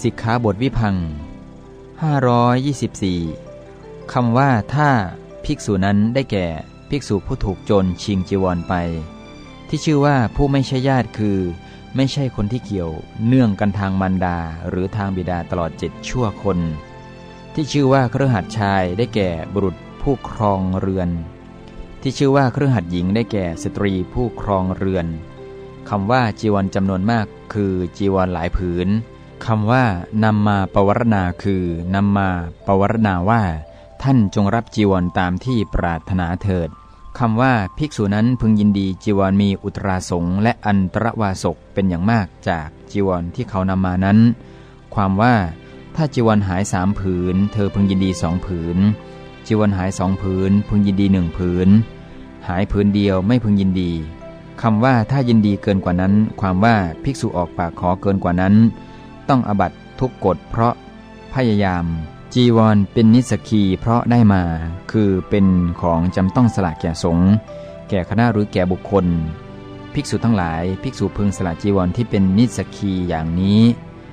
สิกขาบทวิพัง524 คำว่าถ้าภิกษุนั้นได้แก่ภิกษุผู้ถูกโจรชิงจีวรไป ที่ชื่อว่าผู้ไม่ใช่ญาติคือ ไม่ใช่คนที่เกี่ยวเนื่องกันทางมันดาหรือทางบิดาตลอดเจ็ดชั่วคน ที่ชื่อว่าเครือหัดชายได้แก่บุรุษผู้ครองเรือน ที่ชื่อว่าเครือหัดหญิงได้แก่สตรีผู้ครองเรือนคำว่าจีวรจำนวนมากคือจีวรหลายผืน คำว่านำมาปวารณาคือนำมาปวารณาว่า ท่านจงรับจีวรตามที่ปรารถนาเถิดคำว่าภิกษุนั้นพึงยินดีจีวรมีอุตราสงและอันตรวาสกเป็นอย่างมากจากจีวรที่เขานำมานั้น ความว่า ถ้าจีวรหายสามผืน เธอพึงยินดีสองผืนจีวรหายสองผืน พึงยินดีหนึ่งผืน หายผืนเดียวไม่พึงยินดีคำว่าถ้ายินดีเกินกว่านั้น ความว่าภิกษุออกปากขอเกินกว่านั้น ต้องอบัตทุกกฎเพราะพยายาม จีวรเป็นนิสกีเพราะได้มา คือเป็นของจำต้องสละแก่สงฆ์แก่คณะหรือแก่บุคคล ภิกษุทั้งหลาย ภิกษุพึงสละจีวรที่เป็นนิสกีอย่างนี้